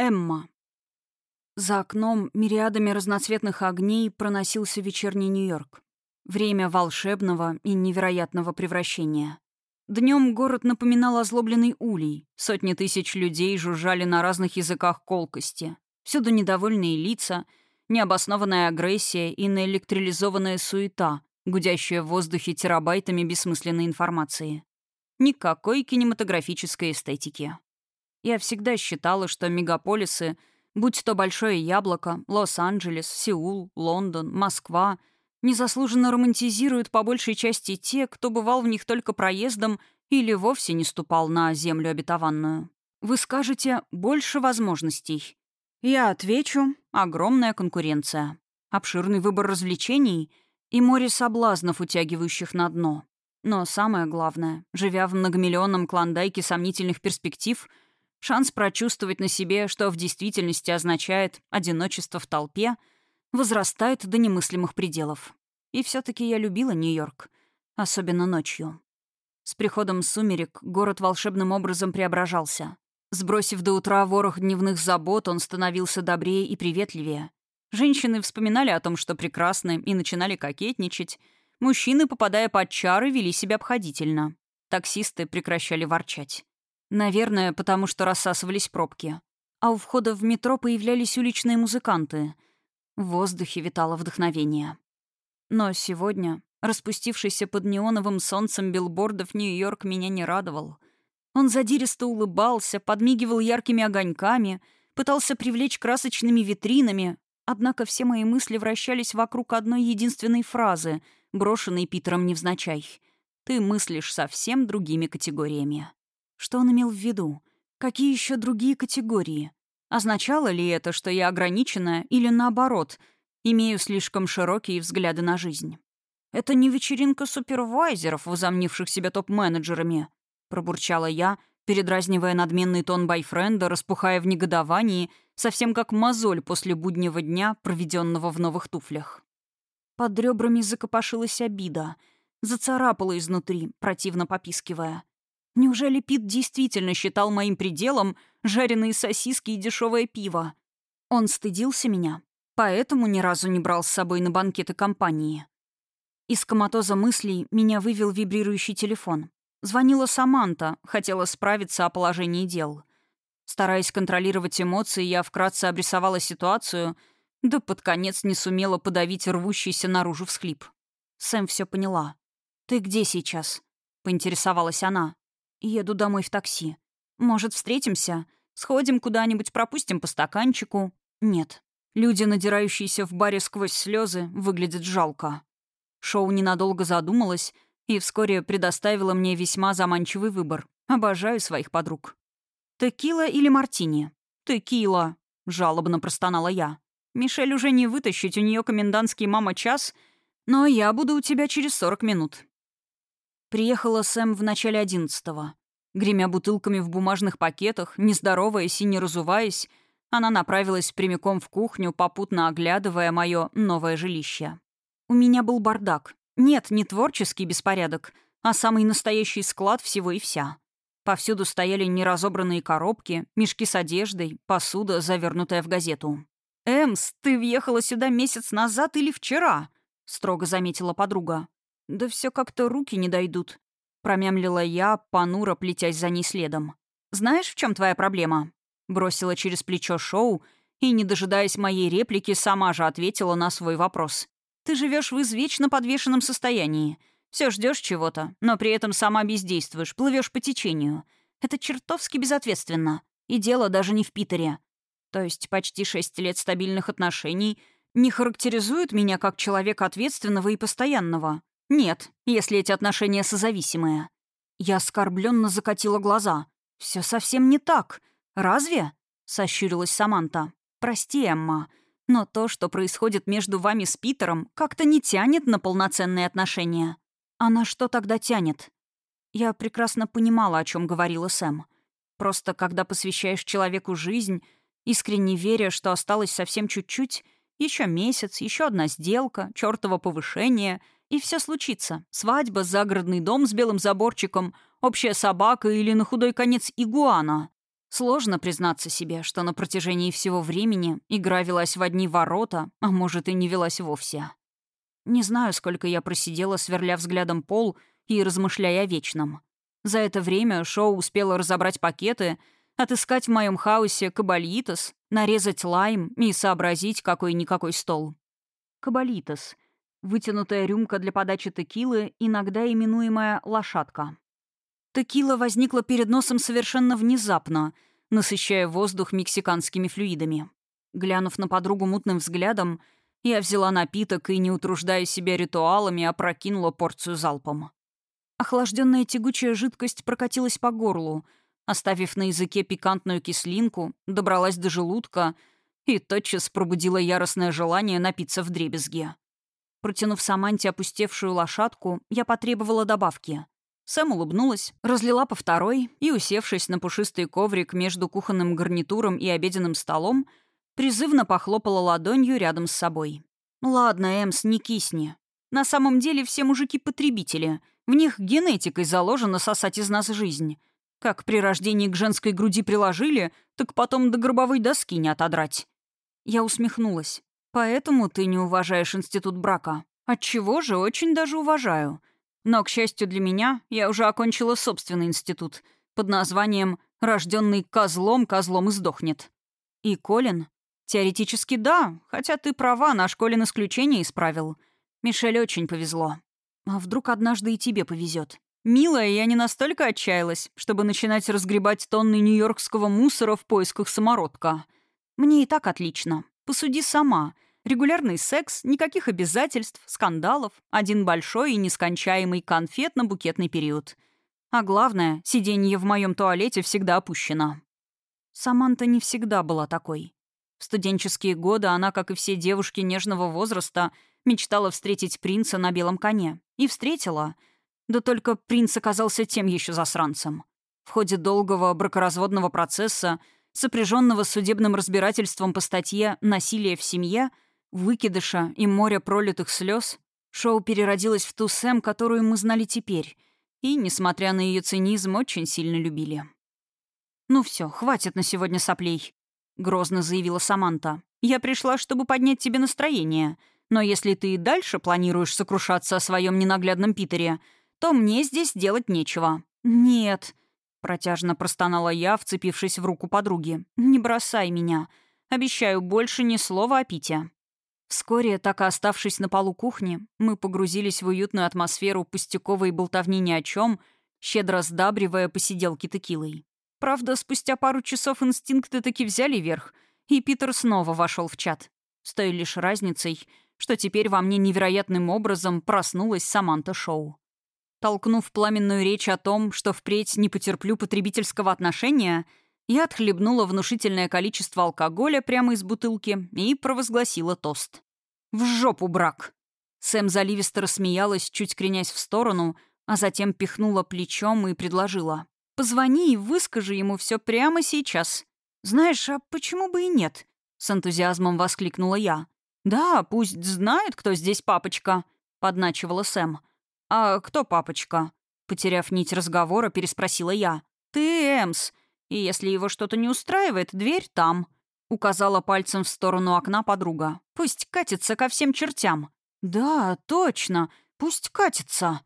Эмма. За окном мириадами разноцветных огней проносился вечерний Нью-Йорк. Время волшебного и невероятного превращения. Днем город напоминал озлобленный улей. Сотни тысяч людей жужжали на разных языках колкости. Всюду недовольные лица, необоснованная агрессия и наэлектролизованная суета, гудящая в воздухе терабайтами бессмысленной информации. Никакой кинематографической эстетики. Я всегда считала, что мегаполисы, будь то Большое Яблоко, Лос-Анджелес, Сеул, Лондон, Москва, незаслуженно романтизируют по большей части те, кто бывал в них только проездом или вовсе не ступал на землю обетованную. Вы скажете «больше возможностей». Я отвечу «огромная конкуренция». Обширный выбор развлечений и море соблазнов, утягивающих на дно. Но самое главное, живя в многомиллионном клондайке сомнительных перспектив — Шанс прочувствовать на себе, что в действительности означает одиночество в толпе, возрастает до немыслимых пределов. И все таки я любила Нью-Йорк, особенно ночью. С приходом сумерек город волшебным образом преображался. Сбросив до утра ворох дневных забот, он становился добрее и приветливее. Женщины вспоминали о том, что прекрасны, и начинали кокетничать. Мужчины, попадая под чары, вели себя обходительно. Таксисты прекращали ворчать. Наверное, потому что рассасывались пробки. А у входа в метро появлялись уличные музыканты. В воздухе витало вдохновение. Но сегодня, распустившийся под неоновым солнцем билбордов Нью-Йорк, меня не радовал. Он задиристо улыбался, подмигивал яркими огоньками, пытался привлечь красочными витринами, однако все мои мысли вращались вокруг одной единственной фразы, брошенной Питером невзначай. «Ты мыслишь совсем другими категориями». Что он имел в виду? Какие еще другие категории? Означало ли это, что я ограничена или наоборот, имею слишком широкие взгляды на жизнь? «Это не вечеринка супервайзеров, возомнивших себя топ-менеджерами», — пробурчала я, передразнивая надменный тон байфренда, распухая в негодовании, совсем как мозоль после буднего дня, проведенного в новых туфлях. Под ребрами закопошилась обида, зацарапала изнутри, противно попискивая. Неужели Пит действительно считал моим пределом жареные сосиски и дешевое пиво? Он стыдился меня, поэтому ни разу не брал с собой на банкеты компании. Из коматоза мыслей меня вывел вибрирующий телефон. Звонила Саманта, хотела справиться о положении дел. Стараясь контролировать эмоции, я вкратце обрисовала ситуацию, да под конец не сумела подавить рвущийся наружу всхлип. Сэм все поняла. «Ты где сейчас?» — поинтересовалась она. Еду домой в такси. Может, встретимся? Сходим куда-нибудь, пропустим по стаканчику? Нет. Люди, надирающиеся в баре сквозь слезы, выглядят жалко. Шоу ненадолго задумалась и вскоре предоставила мне весьма заманчивый выбор. Обожаю своих подруг. «Текила или мартини?» «Текила», — жалобно простонала я. «Мишель уже не вытащить, у нее комендантский мама час, но я буду у тебя через сорок минут. Приехала Сэм в начале одиннадцатого. Гремя бутылками в бумажных пакетах, не здороваясь и не разуваясь, она направилась прямиком в кухню, попутно оглядывая мое новое жилище. У меня был бардак. Нет, не творческий беспорядок, а самый настоящий склад всего и вся. Повсюду стояли неразобранные коробки, мешки с одеждой, посуда, завернутая в газету. «Эмс, ты въехала сюда месяц назад или вчера?» — строго заметила подруга. «Да все как-то руки не дойдут», — промямлила я, понуро плетясь за ней следом. «Знаешь, в чем твоя проблема?» Бросила через плечо Шоу и, не дожидаясь моей реплики, сама же ответила на свой вопрос. «Ты живешь в извечно подвешенном состоянии. Все ждешь чего-то, но при этом сама бездействуешь, плывешь по течению. Это чертовски безответственно. И дело даже не в Питере. То есть почти шесть лет стабильных отношений не характеризуют меня как человека ответственного и постоянного. Нет, если эти отношения созависимые. Я оскорбленно закатила глаза. Все совсем не так. Разве? Сощурилась Саманта. Прости, Эмма, но то, что происходит между вами с Питером, как-то не тянет на полноценные отношения. А на что тогда тянет? Я прекрасно понимала, о чем говорила Сэм. Просто когда посвящаешь человеку жизнь, искренне веря, что осталось совсем чуть-чуть, еще месяц, еще одна сделка, чертово повышение — и все случится. Свадьба, загородный дом с белым заборчиком, общая собака или на худой конец игуана. Сложно признаться себе, что на протяжении всего времени игра велась в одни ворота, а может и не велась вовсе. Не знаю, сколько я просидела, сверля взглядом пол и размышляя о вечном. За это время шоу успело разобрать пакеты, отыскать в моем хаосе кабальитос, нарезать лайм и сообразить, какой-никакой стол. Кабалитос — вытянутая рюмка для подачи текилы, иногда именуемая лошадка. Текила возникла перед носом совершенно внезапно, насыщая воздух мексиканскими флюидами. Глянув на подругу мутным взглядом, я взяла напиток и, не утруждая себя ритуалами, опрокинула порцию залпом. Охлажденная тягучая жидкость прокатилась по горлу, оставив на языке пикантную кислинку, добралась до желудка — и тотчас пробудила яростное желание напиться в дребезге. Протянув Саманте опустевшую лошадку, я потребовала добавки. Сэм улыбнулась, разлила по второй и, усевшись на пушистый коврик между кухонным гарнитуром и обеденным столом, призывно похлопала ладонью рядом с собой. «Ладно, Эмс, не кисни. На самом деле все мужики — потребители. В них генетикой заложено сосать из нас жизнь. Как при рождении к женской груди приложили, так потом до гробовой доски не отодрать. Я усмехнулась. «Поэтому ты не уважаешь институт брака. Отчего же очень даже уважаю. Но, к счастью для меня, я уже окончила собственный институт под названием «Рожденный козлом, козлом и сдохнет». И Колин? Теоретически да, хотя ты права, наш Колин исключение исправил. Мишель очень повезло. А вдруг однажды и тебе повезет? Милая, я не настолько отчаялась, чтобы начинать разгребать тонны нью-йоркского мусора в поисках самородка — мне и так отлично. Посуди сама. Регулярный секс, никаких обязательств, скандалов, один большой и нескончаемый конфетно-букетный период. А главное, сиденье в моем туалете всегда опущено. Саманта не всегда была такой. В студенческие годы она, как и все девушки нежного возраста, мечтала встретить принца на белом коне. И встретила. Да только принц оказался тем еще засранцем. В ходе долгого бракоразводного процесса сопряженного с судебным разбирательством по статье «Насилие в семье», выкидыша и моря пролитых слез, шоу переродилось в ту Сэм, которую мы знали теперь, и, несмотря на ее цинизм, очень сильно любили. «Ну все, хватит на сегодня соплей», — грозно заявила Саманта. «Я пришла, чтобы поднять тебе настроение, но если ты и дальше планируешь сокрушаться о своем ненаглядном Питере, то мне здесь делать нечего». «Нет», Протяжно простонала я, вцепившись в руку подруги. «Не бросай меня. Обещаю, больше ни слова о Пите». Вскоре, так и оставшись на полу кухни, мы погрузились в уютную атмосферу пустяковой болтовни ни о чем, щедро сдабривая посиделки текилой. Правда, спустя пару часов инстинкты таки взяли верх, и Питер снова вошел в чат. С той лишь разницей, что теперь во мне невероятным образом проснулась Саманта Шоу. Толкнув пламенную речь о том, что впредь не потерплю потребительского отношения, я отхлебнула внушительное количество алкоголя прямо из бутылки и провозгласила тост. «В жопу брак!» Сэм заливисто рассмеялась, чуть кренясь в сторону, а затем пихнула плечом и предложила. «Позвони и выскажи ему все прямо сейчас. Знаешь, а почему бы и нет?» С энтузиазмом воскликнула я. «Да, пусть знает, кто здесь папочка», — подначивала Сэм. «А кто папочка?» Потеряв нить разговора, переспросила я. «Ты Эмс. И если его что-то не устраивает, дверь там». Указала пальцем в сторону окна подруга. «Пусть катится ко всем чертям». «Да, точно. Пусть катится».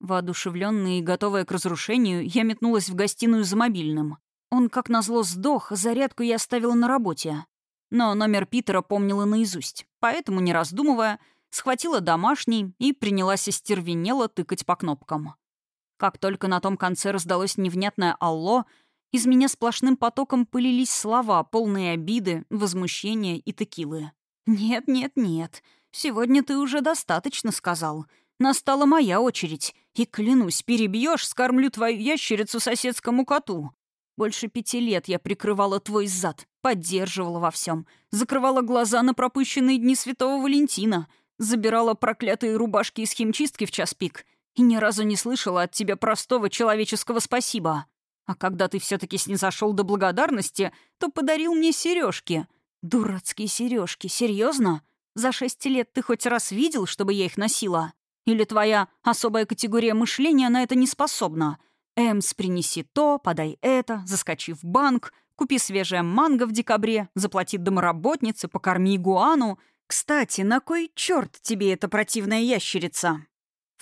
Воодушевленная и готовая к разрушению, я метнулась в гостиную за мобильным. Он, как назло, сдох, зарядку я оставила на работе. Но номер Питера помнила наизусть, поэтому, не раздумывая, схватила домашний и принялась остервенело тыкать по кнопкам. Как только на том конце раздалось невнятное «Алло», из меня сплошным потоком пылились слова, полные обиды, возмущения и текилы. «Нет, нет, нет. Сегодня ты уже достаточно сказал. Настала моя очередь. И, клянусь, перебьешь, скормлю твою ящерицу соседскому коту. Больше пяти лет я прикрывала твой зад, поддерживала во всем, закрывала глаза на пропущенные дни Святого Валентина — Забирала проклятые рубашки из химчистки в час пик и ни разу не слышала от тебя простого человеческого спасибо. А когда ты все таки снизошел до благодарности, то подарил мне сережки. Дурацкие сережки, серьезно? За шесть лет ты хоть раз видел, чтобы я их носила? Или твоя особая категория мышления на это не способна? «Эмс, принеси то, подай это, заскочи в банк, купи свежее манго в декабре, заплати домоработнице, покорми игуану. Кстати, на кой черт тебе эта противная ящерица?»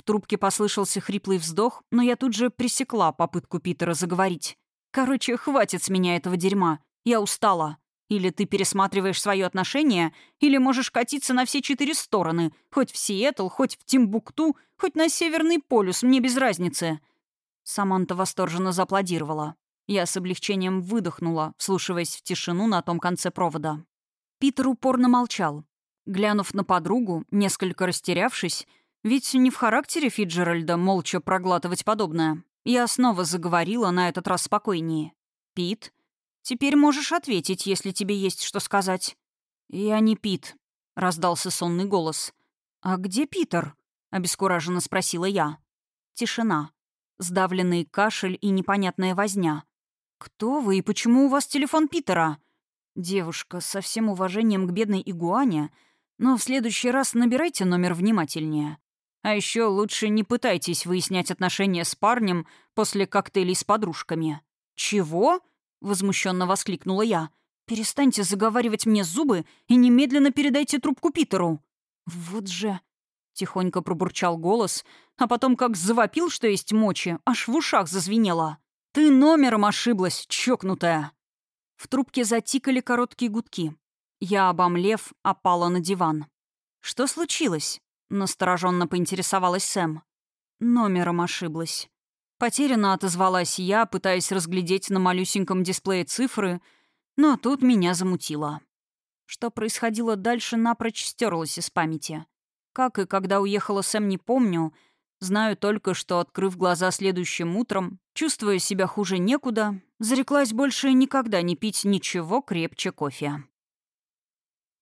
В трубке послышался хриплый вздох, но я тут же пресекла попытку Питера заговорить. «Короче, хватит с меня этого дерьма. Я устала. Или ты пересматриваешь свое отношение, или можешь катиться на все четыре стороны, хоть в Сиэтл, хоть в Тимбукту, хоть на Северный полюс, мне без разницы». Саманта восторженно зааплодировала. Я с облегчением выдохнула, вслушиваясь в тишину на том конце провода. Питер упорно молчал. Глянув на подругу, несколько растерявшись, ведь не в характере Фиджеральда молча проглатывать подобное, я снова заговорила на этот раз спокойнее. «Пит, теперь можешь ответить, если тебе есть что сказать». «Я не Пит», — раздался сонный голос. «А где Питер?» — обескураженно спросила я. Тишина. Сдавленный кашель и непонятная возня. «Кто вы и почему у вас телефон Питера?» «Девушка, со всем уважением к бедной игуане, но в следующий раз набирайте номер внимательнее. А еще лучше не пытайтесь выяснять отношения с парнем после коктейлей с подружками». «Чего?» — возмущенно воскликнула я. «Перестаньте заговаривать мне зубы и немедленно передайте трубку Питеру». «Вот же...» — тихонько пробурчал голос, а потом как завопил, что есть мочи, аж в ушах зазвенело. «Ты номером ошиблась, чокнутая!» В трубке затикали короткие гудки. Я, обомлев, опала на диван. «Что случилось?» — настороженно поинтересовалась Сэм. Номером ошиблась. Потерянно отозвалась я, пытаясь разглядеть на малюсеньком дисплее цифры, но тут меня замутило. Что происходило дальше, напрочь стерлось из памяти. Как и когда уехала Сэм, не помню — Знаю только, что, открыв глаза следующим утром, чувствуя себя хуже некуда, зареклась больше никогда не пить ничего крепче кофе.